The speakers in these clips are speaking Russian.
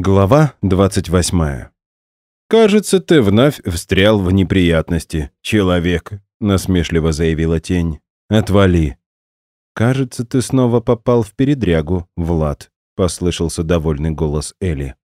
Глава 28. «Кажется, ты вновь встрял в неприятности, человек», — насмешливо заявила тень. «Отвали». «Кажется, ты снова попал в передрягу, Влад», — послышался довольный голос Эли.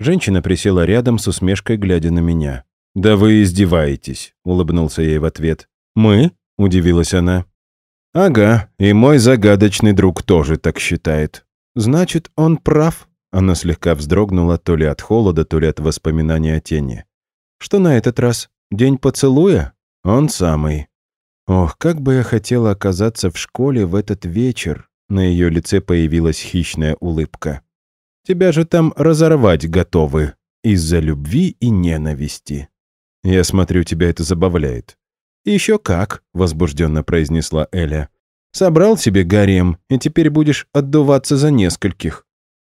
Женщина присела рядом с усмешкой, глядя на меня. «Да вы издеваетесь», — улыбнулся ей в ответ. «Мы?» — удивилась она. «Ага, и мой загадочный друг тоже так считает». «Значит, он прав», она слегка вздрогнула то ли от холода, то ли от воспоминания о тени. «Что на этот раз? День поцелуя? Он самый». Ох, как бы я хотела оказаться в школе в этот вечер. На ее лице появилась хищная улыбка. «Тебя же там разорвать готовы. Из-за любви и ненависти». «Я смотрю, тебя это забавляет». «Еще как», — возбужденно произнесла Эля. «Собрал себе гарем, и теперь будешь отдуваться за нескольких.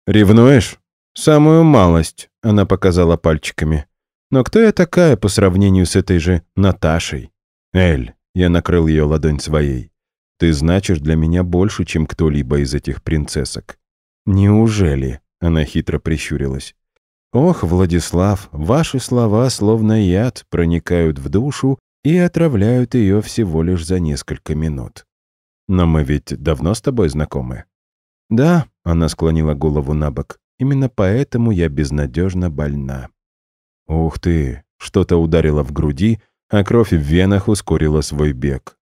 «Ревнуешь?» «Самую малость», — она показала пальчиками. «Но кто я такая по сравнению с этой же Наташей?» «Эль», — я накрыл ее ладонь своей, «ты значишь для меня больше, чем кто-либо из этих принцессок». «Неужели?» — она хитро прищурилась. «Ох, Владислав, ваши слова, словно яд, проникают в душу и отравляют ее всего лишь за несколько минут. Но мы ведь давно с тобой знакомы?» «Да», — она склонила голову на бок, «именно поэтому я безнадежно больна». «Ух ты!» — что-то ударило в груди, а кровь в венах ускорила свой бег.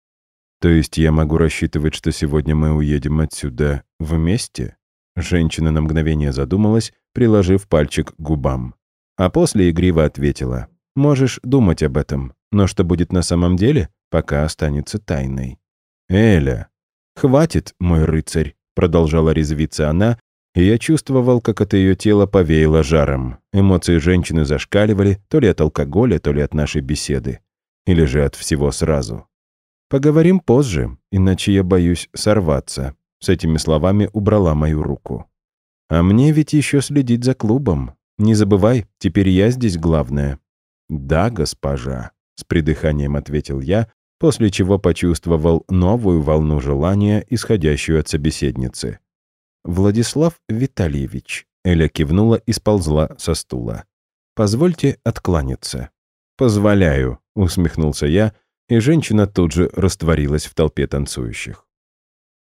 «То есть я могу рассчитывать, что сегодня мы уедем отсюда вместе?» Женщина на мгновение задумалась, приложив пальчик к губам. А после игриво ответила. «Можешь думать об этом, но что будет на самом деле, пока останется тайной». «Эля!» «Хватит, мой рыцарь!» Продолжала резвиться она, и я чувствовал, как от ее тела повеяло жаром. Эмоции женщины зашкаливали то ли от алкоголя, то ли от нашей беседы. Или же от всего сразу. «Поговорим позже, иначе я боюсь сорваться». С этими словами убрала мою руку. «А мне ведь еще следить за клубом. Не забывай, теперь я здесь главная». «Да, госпожа», — с придыханием ответил я, после чего почувствовал новую волну желания, исходящую от собеседницы. «Владислав Витальевич», — Эля кивнула и сползла со стула. «Позвольте откланяться». «Позволяю», — усмехнулся я, и женщина тут же растворилась в толпе танцующих.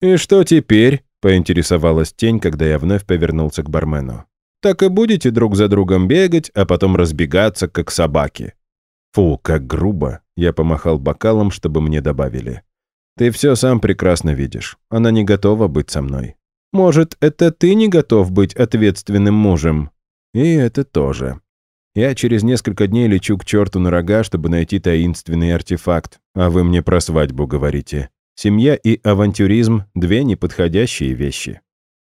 «И что теперь?» — поинтересовалась тень, когда я вновь повернулся к бармену. «Так и будете друг за другом бегать, а потом разбегаться, как собаки». «Фу, как грубо!» Я помахал бокалом, чтобы мне добавили. «Ты все сам прекрасно видишь. Она не готова быть со мной. Может, это ты не готов быть ответственным мужем?» «И это тоже. Я через несколько дней лечу к черту на рога, чтобы найти таинственный артефакт, а вы мне про свадьбу говорите. Семья и авантюризм — две неподходящие вещи».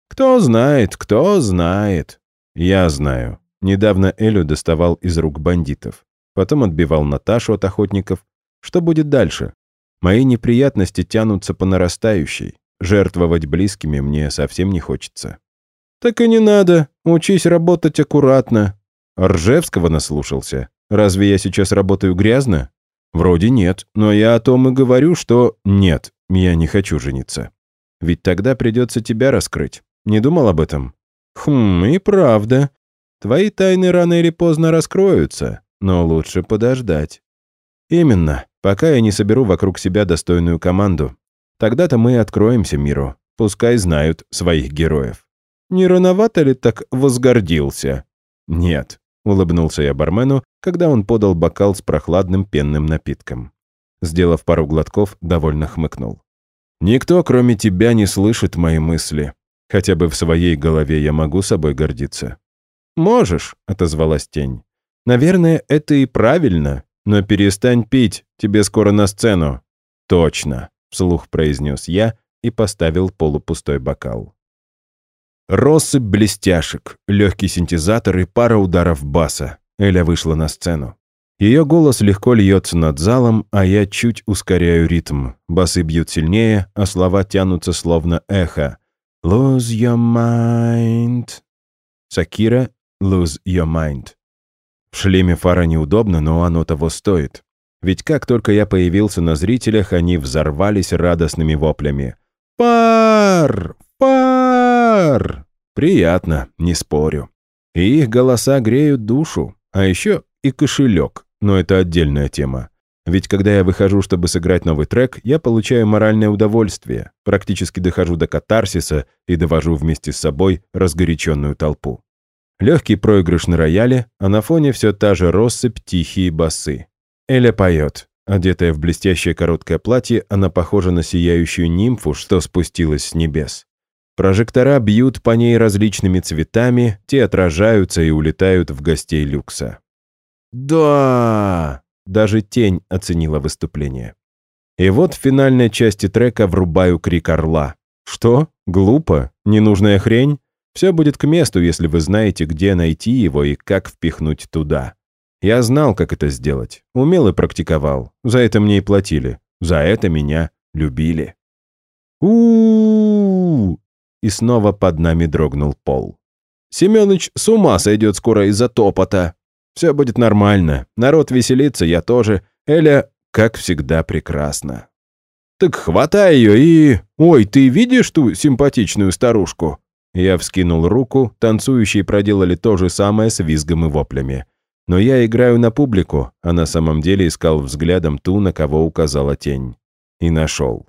«Кто знает, кто знает». «Я знаю». Недавно Элю доставал из рук бандитов потом отбивал Наташу от охотников. Что будет дальше? Мои неприятности тянутся по нарастающей. Жертвовать близкими мне совсем не хочется. «Так и не надо. Учись работать аккуратно». Ржевского наслушался. «Разве я сейчас работаю грязно?» «Вроде нет, но я о том и говорю, что нет, я не хочу жениться. Ведь тогда придется тебя раскрыть. Не думал об этом?» «Хм, и правда. Твои тайны рано или поздно раскроются но лучше подождать. Именно, пока я не соберу вокруг себя достойную команду. Тогда-то мы откроемся миру, пускай знают своих героев. Не рановато ли так возгордился? Нет, улыбнулся я бармену, когда он подал бокал с прохладным пенным напитком. Сделав пару глотков, довольно хмыкнул. «Никто, кроме тебя, не слышит мои мысли. Хотя бы в своей голове я могу собой гордиться». «Можешь», — отозвалась тень. Наверное, это и правильно, но перестань пить, тебе скоро на сцену». «Точно», — вслух произнес я и поставил полупустой бокал. Россыпь блестяшек, легкий синтезатор и пара ударов баса. Эля вышла на сцену. Ее голос легко льется над залом, а я чуть ускоряю ритм. Басы бьют сильнее, а слова тянутся словно эхо. «Lose your mind». Сакира «Lose your mind». В шлеме фара неудобно, но оно того стоит. Ведь как только я появился на зрителях, они взорвались радостными воплями. «Пар! Пар!» Приятно, не спорю. И их голоса греют душу, а еще и кошелек, но это отдельная тема. Ведь когда я выхожу, чтобы сыграть новый трек, я получаю моральное удовольствие, практически дохожу до катарсиса и довожу вместе с собой разгоряченную толпу. Легкий проигрыш на рояле, а на фоне все та же россыпь тихие басы. Эля поет. Одетая в блестящее короткое платье, она похожа на сияющую нимфу, что спустилась с небес. Прожектора бьют по ней различными цветами, те отражаются и улетают в гостей люкса. «Да!» Даже тень оценила выступление. И вот в финальной части трека врубаю крик орла. Что? Глупо? Ненужная хрень? Все будет к месту, если вы знаете, где найти его и как впихнуть туда. Я знал, как это сделать. Умел и практиковал. За это мне и платили. За это меня любили. у И снова под нами дрогнул пол. Семёныч с ума сойдет скоро из-за топота. Все будет нормально. Народ веселится, я тоже. Эля, как всегда, прекрасна. Так хватай ее и... Ой, ты видишь ту симпатичную старушку? Я вскинул руку, танцующие проделали то же самое с визгом и воплями. Но я играю на публику, а на самом деле искал взглядом ту, на кого указала тень. И нашел.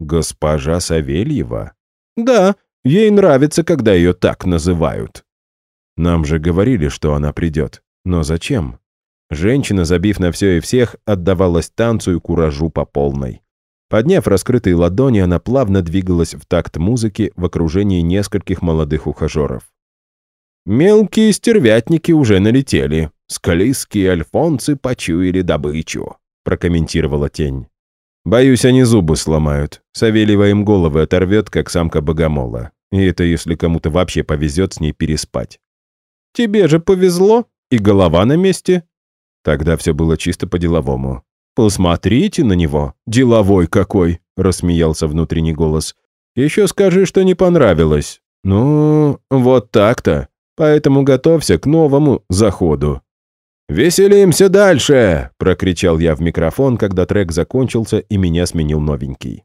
Госпожа Савельева? Да, ей нравится, когда ее так называют. Нам же говорили, что она придет. Но зачем? Женщина, забив на все и всех, отдавалась танцу и куражу по полной. Подняв раскрытые ладони, она плавно двигалась в такт музыки в окружении нескольких молодых ухажеров. «Мелкие стервятники уже налетели. Склизкие альфонцы почуяли добычу», — прокомментировала тень. «Боюсь, они зубы сломают. Савельева им головы оторвет, как самка богомола. И это если кому-то вообще повезет с ней переспать». «Тебе же повезло», и голова на месте. Тогда все было чисто по-деловому. «Посмотрите на него, деловой какой!» — рассмеялся внутренний голос. «Еще скажи, что не понравилось». «Ну, вот так-то. Поэтому готовься к новому заходу». «Веселимся дальше!» — прокричал я в микрофон, когда трек закончился и меня сменил новенький.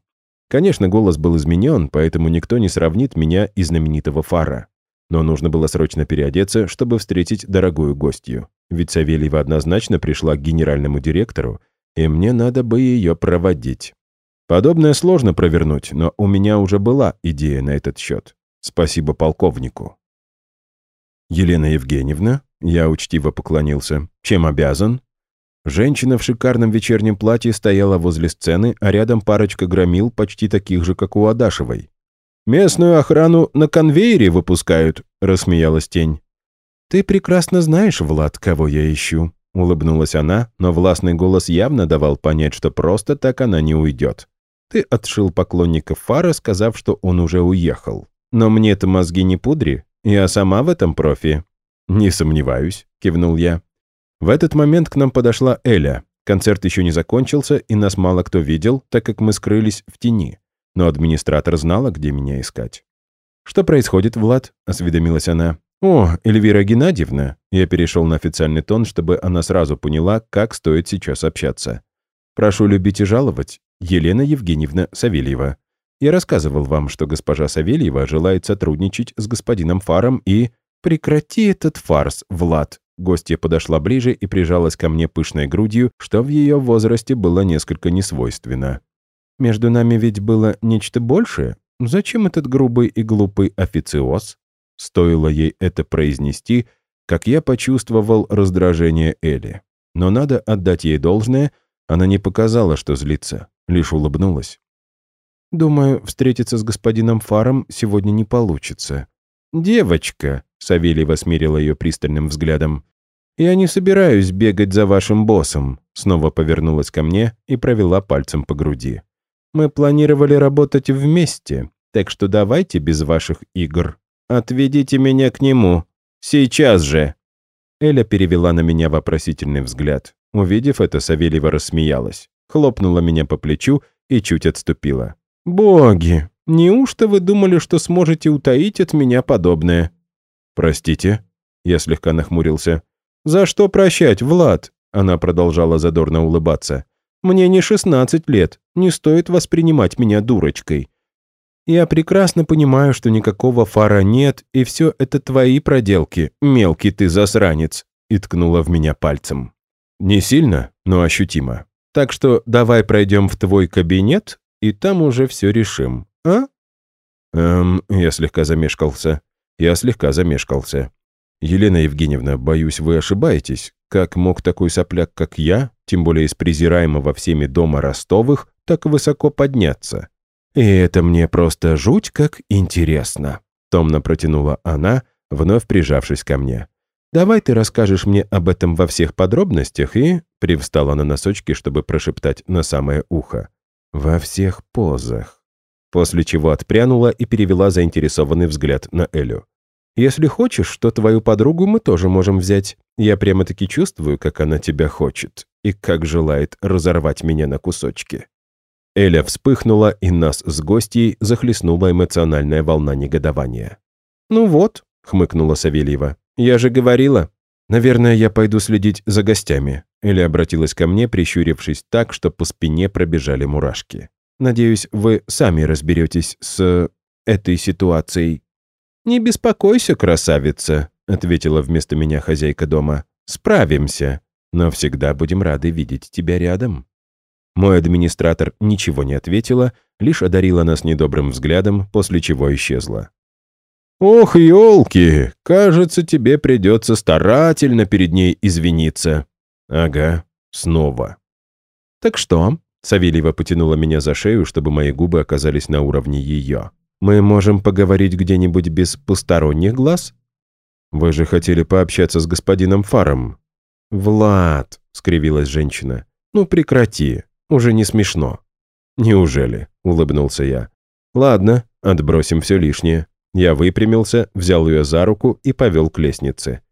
Конечно, голос был изменен, поэтому никто не сравнит меня и знаменитого Фара. Но нужно было срочно переодеться, чтобы встретить дорогую гостью. Ведь Савельева однозначно пришла к генеральному директору, и мне надо бы ее проводить. Подобное сложно провернуть, но у меня уже была идея на этот счет. Спасибо полковнику. Елена Евгеньевна, я учтиво поклонился. Чем обязан? Женщина в шикарном вечернем платье стояла возле сцены, а рядом парочка громил, почти таких же, как у Адашевой. «Местную охрану на конвейере выпускают», — рассмеялась тень. «Ты прекрасно знаешь, Влад, кого я ищу», — улыбнулась она, но властный голос явно давал понять, что просто так она не уйдет. «Ты отшил поклонников Фара, сказав, что он уже уехал. Но мне-то мозги не пудри, я сама в этом профи». «Не сомневаюсь», — кивнул я. В этот момент к нам подошла Эля. Концерт еще не закончился, и нас мало кто видел, так как мы скрылись в тени но администратор знала, где меня искать. «Что происходит, Влад?» — осведомилась она. «О, Эльвира Геннадьевна!» Я перешел на официальный тон, чтобы она сразу поняла, как стоит сейчас общаться. «Прошу любить и жаловать. Елена Евгеньевна Савельева. Я рассказывал вам, что госпожа Савельева желает сотрудничать с господином Фаром и...» «Прекрати этот фарс, Влад!» Гостья подошла ближе и прижалась ко мне пышной грудью, что в ее возрасте было несколько несвойственно. Между нами ведь было нечто большее. Зачем этот грубый и глупый официоз? Стоило ей это произнести, как я почувствовал раздражение Эли. Но надо отдать ей должное, она не показала, что злится, лишь улыбнулась. «Думаю, встретиться с господином Фаром сегодня не получится». «Девочка», — Савельева смирила ее пристальным взглядом, «я не собираюсь бегать за вашим боссом», снова повернулась ко мне и провела пальцем по груди. Мы планировали работать вместе, так что давайте без ваших игр. Отведите меня к нему. Сейчас же!» Эля перевела на меня вопросительный взгляд. Увидев это, Савельева рассмеялась, хлопнула меня по плечу и чуть отступила. «Боги, неужто вы думали, что сможете утаить от меня подобное?» «Простите?» Я слегка нахмурился. «За что прощать, Влад?» Она продолжала задорно улыбаться. Мне не 16 лет, не стоит воспринимать меня дурочкой. Я прекрасно понимаю, что никакого фара нет, и все это твои проделки, мелкий ты засранец», и ткнула в меня пальцем. Не сильно, но ощутимо. Так что давай пройдем в твой кабинет, и там уже все решим, а? Эм, я слегка замешкался. Я слегка замешкался. Елена Евгеньевна, боюсь, вы ошибаетесь. Как мог такой сопляк, как я, тем более из презираемого всеми дома Ростовых, так высоко подняться? И это мне просто жуть как интересно. Томно протянула она, вновь прижавшись ко мне. «Давай ты расскажешь мне об этом во всех подробностях и...» Привстала на носочки, чтобы прошептать на самое ухо. «Во всех позах». После чего отпрянула и перевела заинтересованный взгляд на Элю. «Если хочешь, то твою подругу мы тоже можем взять. Я прямо-таки чувствую, как она тебя хочет и как желает разорвать меня на кусочки». Эля вспыхнула, и нас с гостьей захлестнула эмоциональная волна негодования. «Ну вот», — хмыкнула Савельева, — «я же говорила». «Наверное, я пойду следить за гостями», — Эля обратилась ко мне, прищурившись так, что по спине пробежали мурашки. «Надеюсь, вы сами разберетесь с этой ситуацией». «Не беспокойся, красавица», — ответила вместо меня хозяйка дома. «Справимся, но всегда будем рады видеть тебя рядом». Мой администратор ничего не ответила, лишь одарила нас недобрым взглядом, после чего исчезла. «Ох, елки! Кажется, тебе придется старательно перед ней извиниться». «Ага, снова». «Так что?» — Савельева потянула меня за шею, чтобы мои губы оказались на уровне ее. «Мы можем поговорить где-нибудь без посторонних глаз?» «Вы же хотели пообщаться с господином Фаром». «Влад!» — скривилась женщина. «Ну прекрати. Уже не смешно». «Неужели?» — улыбнулся я. «Ладно, отбросим все лишнее». Я выпрямился, взял ее за руку и повел к лестнице.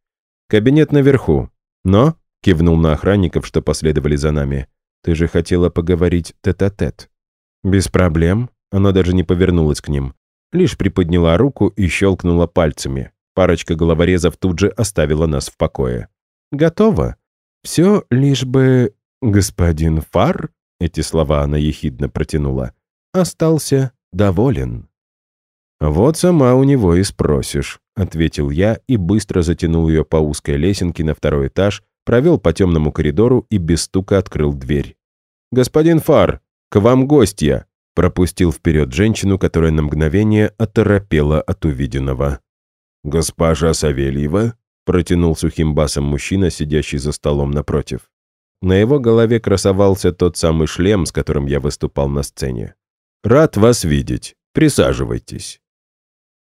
«Кабинет наверху. Но...» — кивнул на охранников, что последовали за нами. «Ты же хотела поговорить тет-а-тет». -тет. «Без проблем». Она даже не повернулась к ним. Лишь приподняла руку и щелкнула пальцами. Парочка головорезов тут же оставила нас в покое. «Готово. Все лишь бы господин Фар эти слова она ехидно протянула, остался доволен. «Вот сама у него и спросишь», — ответил я и быстро затянул ее по узкой лесенке на второй этаж, провел по темному коридору и без стука открыл дверь. «Господин Фар, к вам гостья!» пропустил вперед женщину, которая на мгновение оторопела от увиденного. «Госпожа Савельева?» протянул сухим басом мужчина, сидящий за столом напротив. На его голове красовался тот самый шлем, с которым я выступал на сцене. «Рад вас видеть. Присаживайтесь».